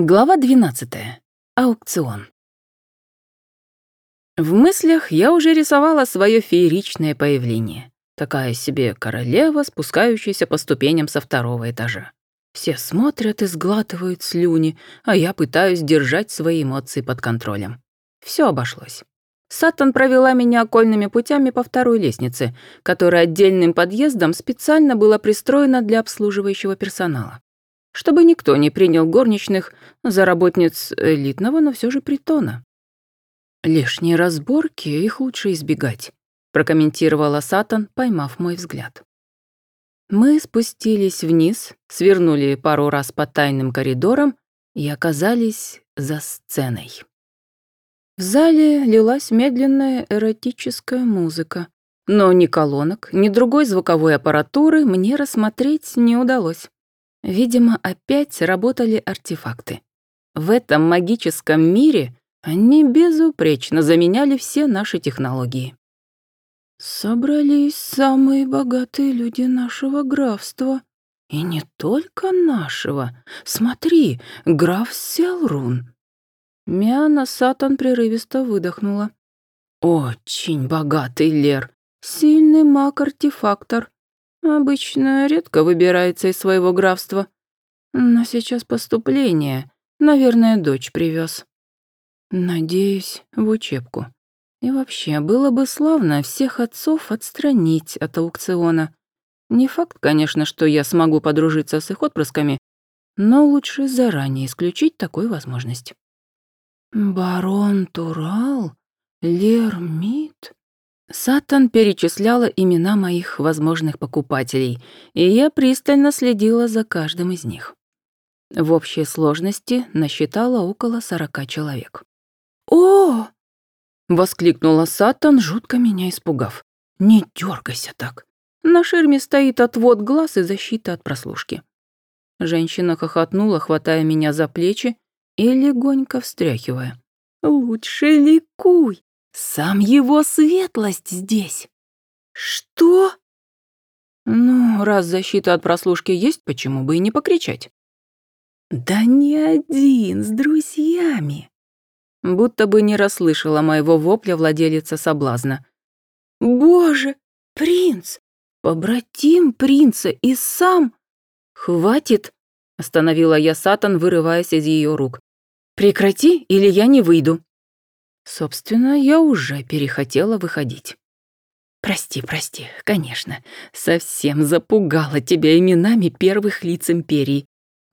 Глава 12. Аукцион. В мыслях я уже рисовала свое фееричное появление. Такая себе королева, спускающаяся по ступеням со второго этажа. Все смотрят и сглатывают слюни, а я пытаюсь держать свои эмоции под контролем. Все обошлось. Саттон провела меня окольными путями по второй лестнице, которая отдельным подъездом специально была пристроена для обслуживающего персонала чтобы никто не принял горничных за работниц элитного, но все же притона. «Лишние разборки, их лучше избегать», — прокомментировала Сатан, поймав мой взгляд. Мы спустились вниз, свернули пару раз по тайным коридорам и оказались за сценой. В зале лилась медленная эротическая музыка, но ни колонок, ни другой звуковой аппаратуры мне рассмотреть не удалось. Видимо, опять работали артефакты. В этом магическом мире они безупречно заменяли все наши технологии. Собрались самые богатые люди нашего графства. И не только нашего. Смотри, граф Селрун. Миана Сатан прерывисто выдохнула. Очень богатый Лер. Сильный маг-артефактор. Обычно редко выбирается из своего графства. Но сейчас поступление. Наверное, дочь привез. Надеюсь, в учебку. И вообще, было бы славно всех отцов отстранить от аукциона. Не факт, конечно, что я смогу подружиться с их отпрысками, но лучше заранее исключить такую возможность. «Барон Турал? Лермит?» Сатан перечисляла имена моих возможных покупателей, и я пристально следила за каждым из них. В общей сложности насчитала около сорока человек. «О!» — воскликнула Сатан, жутко меня испугав. «Не дергайся так. На ширме стоит отвод глаз и защита от прослушки». Женщина хохотнула, хватая меня за плечи и легонько встряхивая. «Лучше ликуй. Сам его светлость здесь. Что? Ну, раз защита от прослушки есть, почему бы и не покричать? Да не один, с друзьями. Будто бы не расслышала моего вопля владелица соблазна. Боже, принц! Побратим принца и сам... Хватит! Остановила я Сатан, вырываясь из ее рук. Прекрати, или я не выйду. Собственно, я уже перехотела выходить. Прости, прости, конечно, совсем запугала тебя именами первых лиц империи.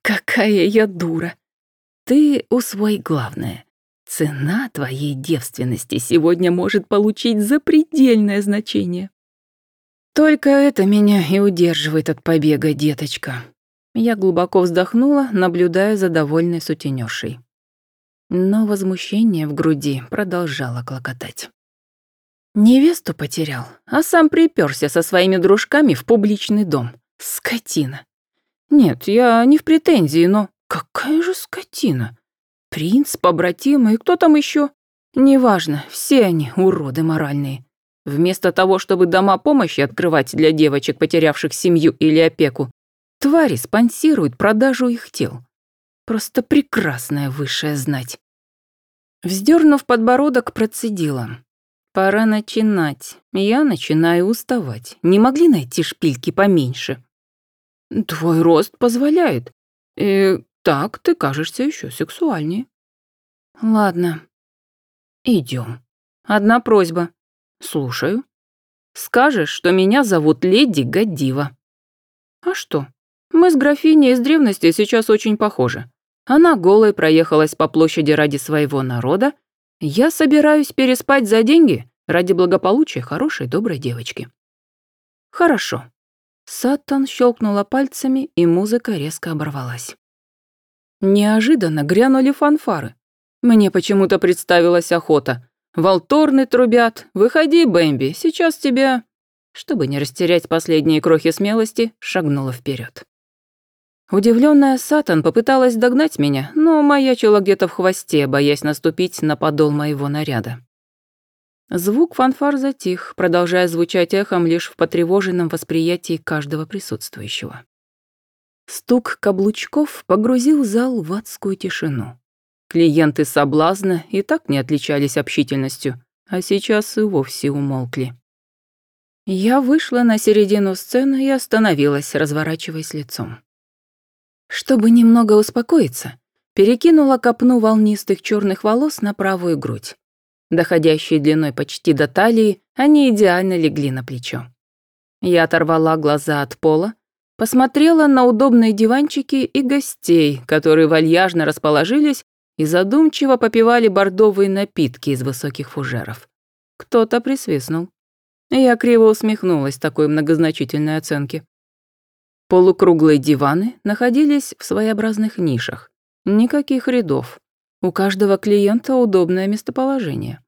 Какая я дура. Ты усвой главное. Цена твоей девственности сегодня может получить запредельное значение. Только это меня и удерживает от побега, деточка. Я глубоко вздохнула, наблюдая за довольной сутенёршей но возмущение в груди продолжало клокотать. Невесту потерял, а сам приперся со своими дружками в публичный дом. Скотина. Нет, я не в претензии, но какая же скотина? Принц, побратимы и кто там еще? Неважно, все они уроды моральные. Вместо того, чтобы дома помощи открывать для девочек, потерявших семью или опеку, твари спонсируют продажу их тел. Просто прекрасная высшая знать. Вздернув подбородок, процедила. Пора начинать. Я начинаю уставать. Не могли найти шпильки поменьше? Твой рост позволяет. И так ты кажешься еще сексуальнее. Ладно. Идем. Одна просьба. Слушаю. Скажешь, что меня зовут леди Гадива. А что? Мы с графиней из древности сейчас очень похожи. Она голой проехалась по площади ради своего народа. Я собираюсь переспать за деньги ради благополучия хорошей доброй девочки. Хорошо. Саттон щелкнула пальцами, и музыка резко оборвалась. Неожиданно грянули фанфары. Мне почему-то представилась охота. Волторны трубят. Выходи, Бэмби, сейчас тебя... Чтобы не растерять последние крохи смелости, шагнула вперед. Удивленная Сатан попыталась догнать меня, но маячила где-то в хвосте, боясь наступить на подол моего наряда. Звук фанфар затих, продолжая звучать эхом лишь в потревоженном восприятии каждого присутствующего. Стук каблучков погрузил зал в адскую тишину. Клиенты соблазна и так не отличались общительностью, а сейчас и вовсе умолкли. Я вышла на середину сцены и остановилась, разворачиваясь лицом. Чтобы немного успокоиться, перекинула копну волнистых черных волос на правую грудь. Доходящие длиной почти до талии, они идеально легли на плечо. Я оторвала глаза от пола, посмотрела на удобные диванчики и гостей, которые вальяжно расположились и задумчиво попивали бордовые напитки из высоких фужеров. Кто-то присвистнул. Я криво усмехнулась такой многозначительной оценке. Полукруглые диваны находились в своеобразных нишах. Никаких рядов. У каждого клиента удобное местоположение.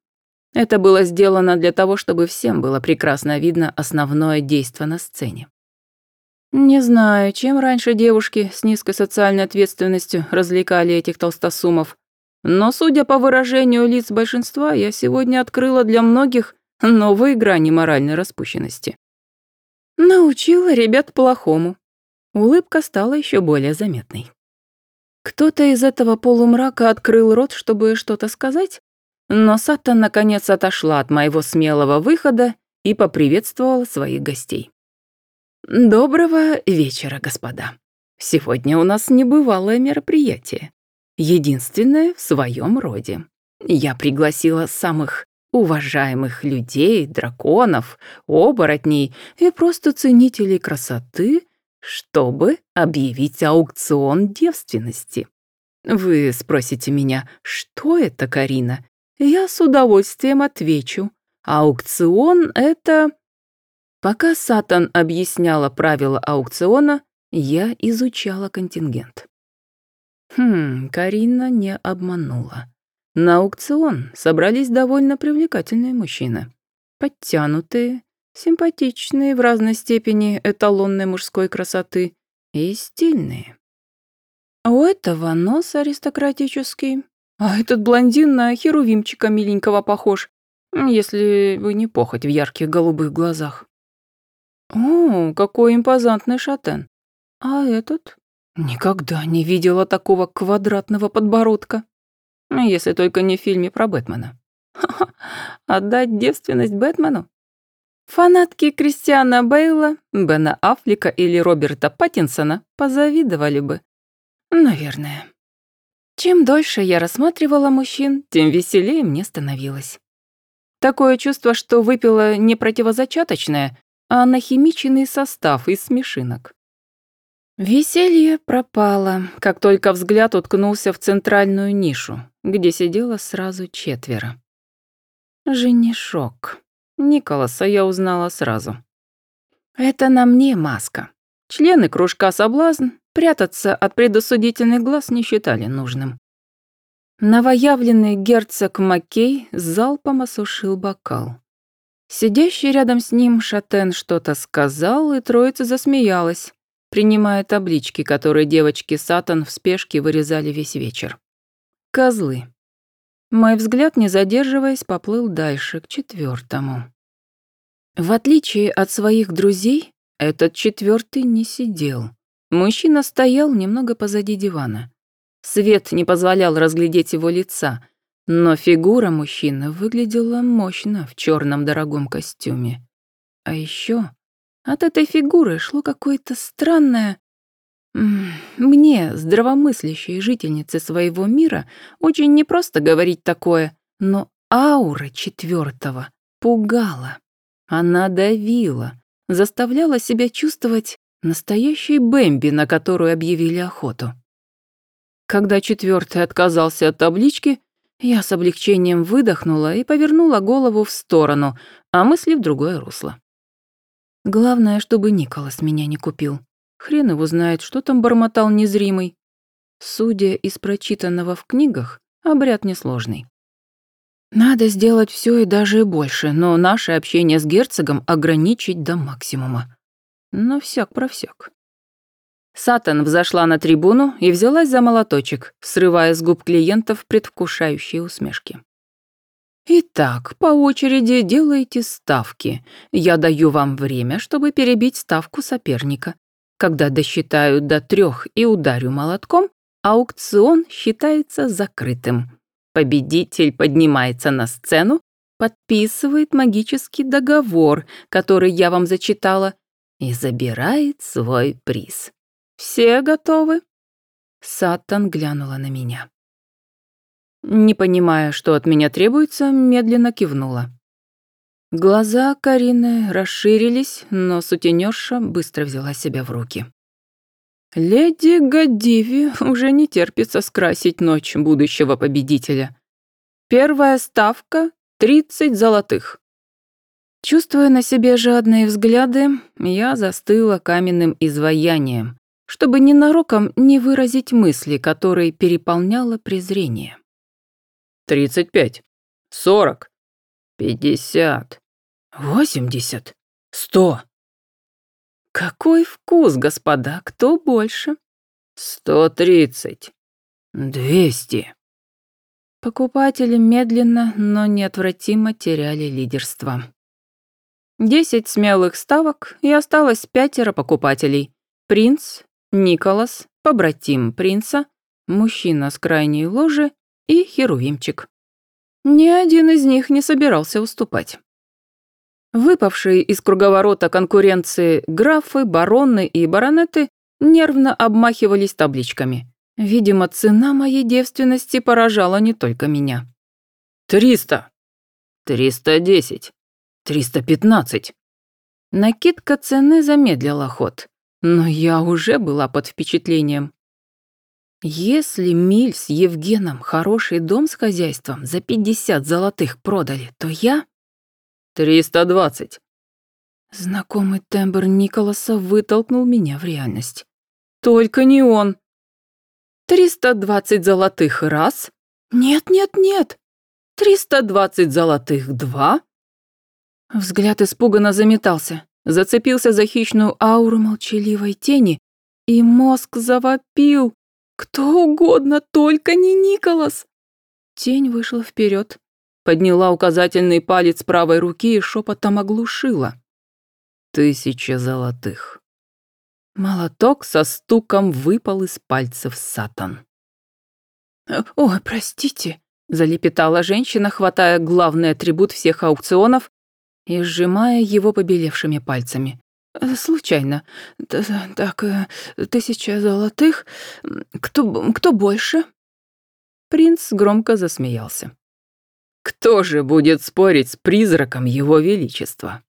Это было сделано для того, чтобы всем было прекрасно видно основное действо на сцене. Не знаю, чем раньше девушки с низкой социальной ответственностью развлекали этих толстосумов, но, судя по выражению лиц большинства, я сегодня открыла для многих новые грани моральной распущенности. Научила ребят плохому. Улыбка стала еще более заметной. Кто-то из этого полумрака открыл рот, чтобы что-то сказать, но Сата наконец отошла от моего смелого выхода и поприветствовала своих гостей. «Доброго вечера, господа. Сегодня у нас небывалое мероприятие. Единственное в своем роде. Я пригласила самых уважаемых людей, драконов, оборотней и просто ценителей красоты, чтобы объявить аукцион девственности. Вы спросите меня, что это, Карина? Я с удовольствием отвечу. Аукцион — это... Пока Сатан объясняла правила аукциона, я изучала контингент. Хм, Карина не обманула. На аукцион собрались довольно привлекательные мужчины. Подтянутые, симпатичные в разной степени эталонной мужской красоты и стильные. У этого нос аристократический, а этот блондин на херувимчика миленького похож, если вы не похоть в ярких голубых глазах. О, какой импозантный шатен. А этот? Никогда не видела такого квадратного подбородка. Если только не в фильме про Бэтмена. Ха-ха, отдать девственность Бэтмену? Фанатки Кристиана Бейла, Бена Аффлека или Роберта Паттинсона позавидовали бы. Наверное. Чем дольше я рассматривала мужчин, тем веселее мне становилось. Такое чувство, что выпила не противозачаточное, а нахимиченный состав из смешинок. Веселье пропало, как только взгляд уткнулся в центральную нишу, где сидело сразу четверо. Женишок. Николаса я узнала сразу. Это на мне маска. Члены кружка «Соблазн» прятаться от предосудительных глаз не считали нужным. Новоявленный герцог Маккей залпом осушил бокал. Сидящий рядом с ним Шатен что-то сказал, и троица засмеялась, принимая таблички, которые девочки Сатан в спешке вырезали весь вечер. Козлы. Мой взгляд, не задерживаясь, поплыл дальше, к четвертому. В отличие от своих друзей, этот четвертый не сидел. Мужчина стоял немного позади дивана. Свет не позволял разглядеть его лица, но фигура мужчины выглядела мощно в черном дорогом костюме. А еще от этой фигуры шло какое-то странное... Мне, здравомыслящей жительнице своего мира, очень непросто говорить такое, но аура четвертого пугала. Она давила, заставляла себя чувствовать настоящей Бэмби, на которую объявили охоту. Когда четвертый отказался от таблички, я с облегчением выдохнула и повернула голову в сторону, а мысли в другое русло. Главное, чтобы Николас меня не купил. Хрен его знает, что там бормотал незримый. Судя из прочитанного в книгах, обряд несложный. Надо сделать все и даже больше, но наше общение с герцогом ограничить до максимума. Но всяк про всяк. Сатан взошла на трибуну и взялась за молоточек, срывая с губ клиентов предвкушающие усмешки. Итак, по очереди делайте ставки. Я даю вам время, чтобы перебить ставку соперника. Когда досчитаю до трех и ударю молотком, аукцион считается закрытым. Победитель поднимается на сцену, подписывает магический договор, который я вам зачитала, и забирает свой приз. Все готовы? Сатан глянула на меня. Не понимая, что от меня требуется, медленно кивнула. Глаза Карины расширились, но сутенерша быстро взяла себя в руки. Леди Гадиви уже не терпится скрасить ночь будущего победителя. Первая ставка — 30 золотых. Чувствуя на себе жадные взгляды, я застыла каменным изваянием, чтобы ненароком не выразить мысли, которые переполняло презрение. «Тридцать пять, сорок, пятьдесят, восемьдесят, сто». Какой вкус, господа, кто больше? Сто тридцать. Двести. Покупатели медленно, но неотвратимо теряли лидерство. Десять смелых ставок, и осталось пятеро покупателей. Принц, Николас, побратим принца, мужчина с крайней ложи и Херувимчик. Ни один из них не собирался уступать. Выпавшие из круговорота конкуренции графы, бароны и баронеты нервно обмахивались табличками. Видимо, цена моей девственности поражала не только меня. «Триста!» «Триста десять!» «Триста пятнадцать!» Накидка цены замедлила ход, но я уже была под впечатлением. Если Миль с Евгеном хороший дом с хозяйством за пятьдесят золотых продали, то я «Триста двадцать». Знакомый тембр Николаса вытолкнул меня в реальность. Только не он. «Триста двадцать золотых раз?» «Нет, нет, нет!» «Триста двадцать золотых два?» Взгляд испуганно заметался, зацепился за хищную ауру молчаливой тени, и мозг завопил. «Кто угодно, только не Николас!» Тень вышла вперед, подняла указательный палец правой руки и шепотом оглушила. «Тысяча золотых». Молоток со стуком выпал из пальцев сатан. «Ой, простите», — залепетала женщина, хватая главный атрибут всех аукционов и сжимая его побелевшими пальцами. «Случайно. Так, э, тысяча золотых. Кто, кто больше?» Принц громко засмеялся. Кто же будет спорить с призраком его величества?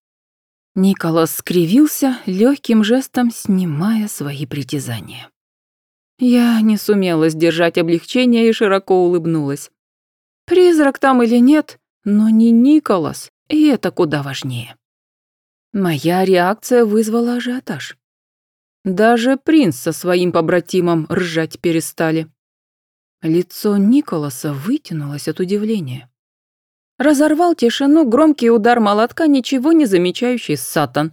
Николас скривился, легким жестом снимая свои притязания. Я не сумела сдержать облегчение и широко улыбнулась. Призрак там или нет, но не Николас, и это куда важнее. Моя реакция вызвала ажиотаж. Даже принц со своим побратимом ржать перестали. Лицо Николаса вытянулось от удивления. Разорвал тишину громкий удар молотка, ничего не замечающий Сатан.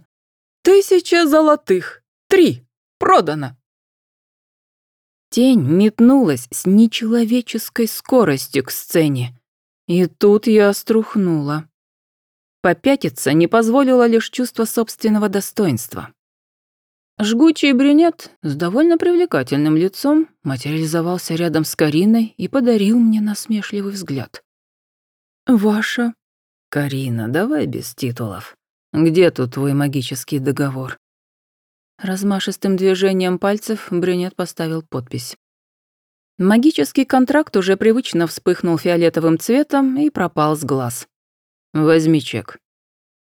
«Тысяча золотых! Три! Продано!» Тень метнулась с нечеловеческой скоростью к сцене. И тут я струхнула. Попятиться не позволило лишь чувство собственного достоинства. Жгучий брюнет с довольно привлекательным лицом материализовался рядом с Кариной и подарил мне насмешливый взгляд. «Ваша?» «Карина, давай без титулов. Где тут твой магический договор?» Размашистым движением пальцев брюнет поставил подпись. Магический контракт уже привычно вспыхнул фиолетовым цветом и пропал с глаз. «Возьми чек.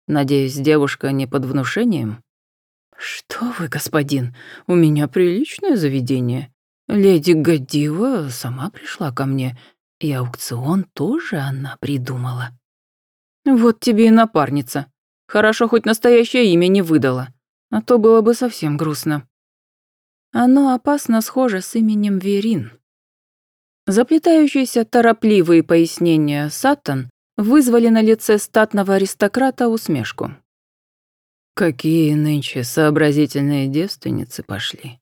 Надеюсь, девушка не под внушением?» «Что вы, господин, у меня приличное заведение. Леди Годива сама пришла ко мне и аукцион тоже она придумала. Вот тебе и напарница. Хорошо, хоть настоящее имя не выдала, а то было бы совсем грустно. Оно опасно схоже с именем Верин. Заплетающиеся торопливые пояснения Саттон вызвали на лице статного аристократа усмешку. Какие нынче сообразительные девственницы пошли.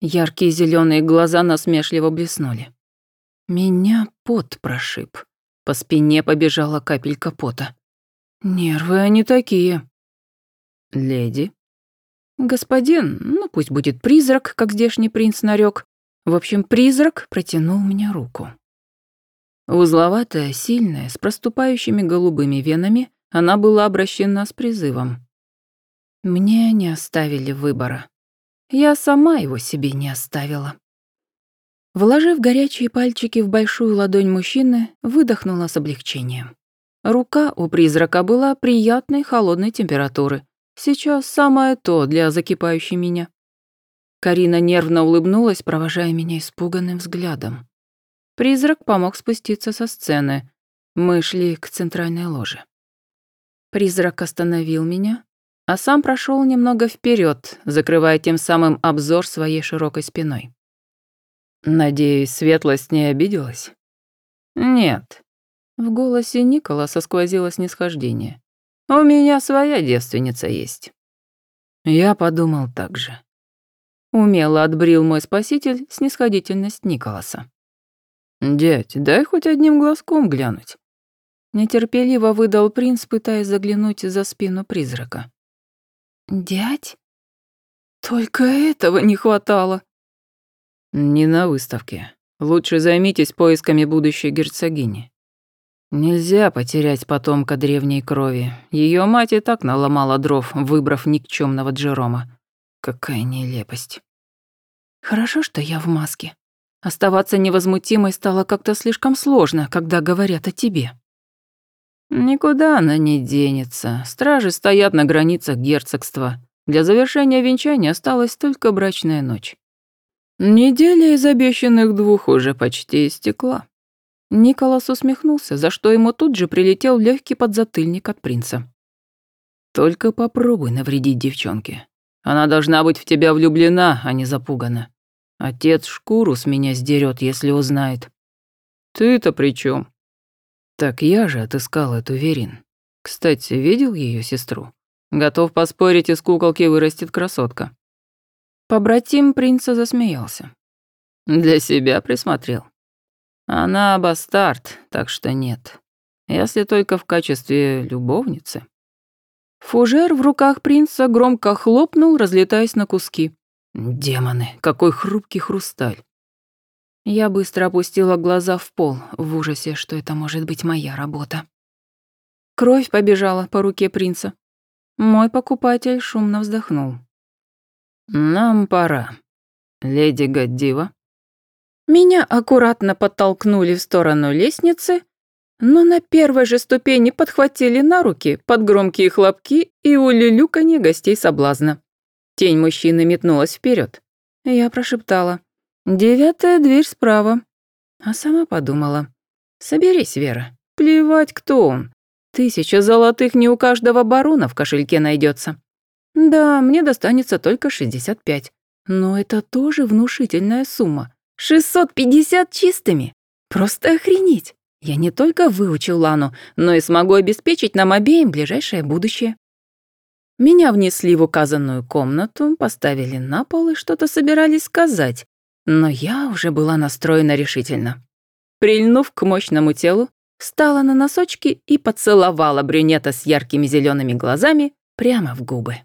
Яркие зеленые глаза насмешливо блеснули. Меня пот прошиб. По спине побежала капелька пота. Нервы они такие. Леди. Господин, ну пусть будет призрак, как здешний принц нарек. В общем, призрак протянул мне руку. Узловатая, сильная, с проступающими голубыми венами, она была обращена с призывом. Мне не оставили выбора. Я сама его себе не оставила. Вложив горячие пальчики в большую ладонь мужчины, выдохнула с облегчением. Рука у призрака была приятной холодной температуры. Сейчас самое то для закипающей меня. Карина нервно улыбнулась, провожая меня испуганным взглядом. Призрак помог спуститься со сцены. Мы шли к центральной ложе. Призрак остановил меня, а сам прошел немного вперед, закрывая тем самым обзор своей широкой спиной. Надеюсь, светлость не обиделась? Нет. В голосе Николаса сквозило снисхождение. У меня своя девственница есть. Я подумал так же. Умело отбрил мой спаситель снисходительность Николаса. «Дядь, дай хоть одним глазком глянуть». Нетерпеливо выдал принц, пытаясь заглянуть за спину призрака. «Дядь? Только этого не хватало». «Не на выставке. Лучше займитесь поисками будущей герцогини. Нельзя потерять потомка древней крови. Ее мать и так наломала дров, выбрав никчемного Джерома. Какая нелепость». «Хорошо, что я в маске», Оставаться невозмутимой стало как-то слишком сложно, когда говорят о тебе. Никуда она не денется. Стражи стоят на границах герцогства. Для завершения венчания осталась только брачная ночь. Неделя из обещанных двух уже почти истекла. Николас усмехнулся, за что ему тут же прилетел легкий подзатыльник от принца. «Только попробуй навредить девчонке. Она должна быть в тебя влюблена, а не запугана. Отец шкуру с меня сдерет, если узнает. Ты-то при чем? Так я же отыскал эту Верин. Кстати, видел ее сестру? Готов поспорить, из куколки вырастет красотка. Побратим принца засмеялся. Для себя присмотрел. Она бастард, так что нет. Если только в качестве любовницы. Фужер в руках принца громко хлопнул, разлетаясь на куски. Демоны, какой хрупкий хрусталь. Я быстро опустила глаза в пол, в ужасе, что это может быть моя работа. Кровь побежала по руке принца. Мой покупатель шумно вздохнул. «Нам пора. Леди Гаддива». Меня аккуратно подтолкнули в сторону лестницы, но на первой же ступени подхватили на руки под громкие хлопки и улюлюканье гостей соблазна. Тень мужчины метнулась вперед. Я прошептала. «Девятая дверь справа». А сама подумала. «Соберись, Вера. Плевать, кто он. Тысяча золотых не у каждого барона в кошельке найдется. Да, мне достанется только 65. Но это тоже внушительная сумма. 650 чистыми. Просто охренеть. Я не только выучу Лану, но и смогу обеспечить нам обеим ближайшее будущее. Меня внесли в указанную комнату, поставили на пол и что-то собирались сказать, но я уже была настроена решительно. Прильнув к мощному телу, встала на носочки и поцеловала брюнета с яркими зелеными глазами прямо в губы.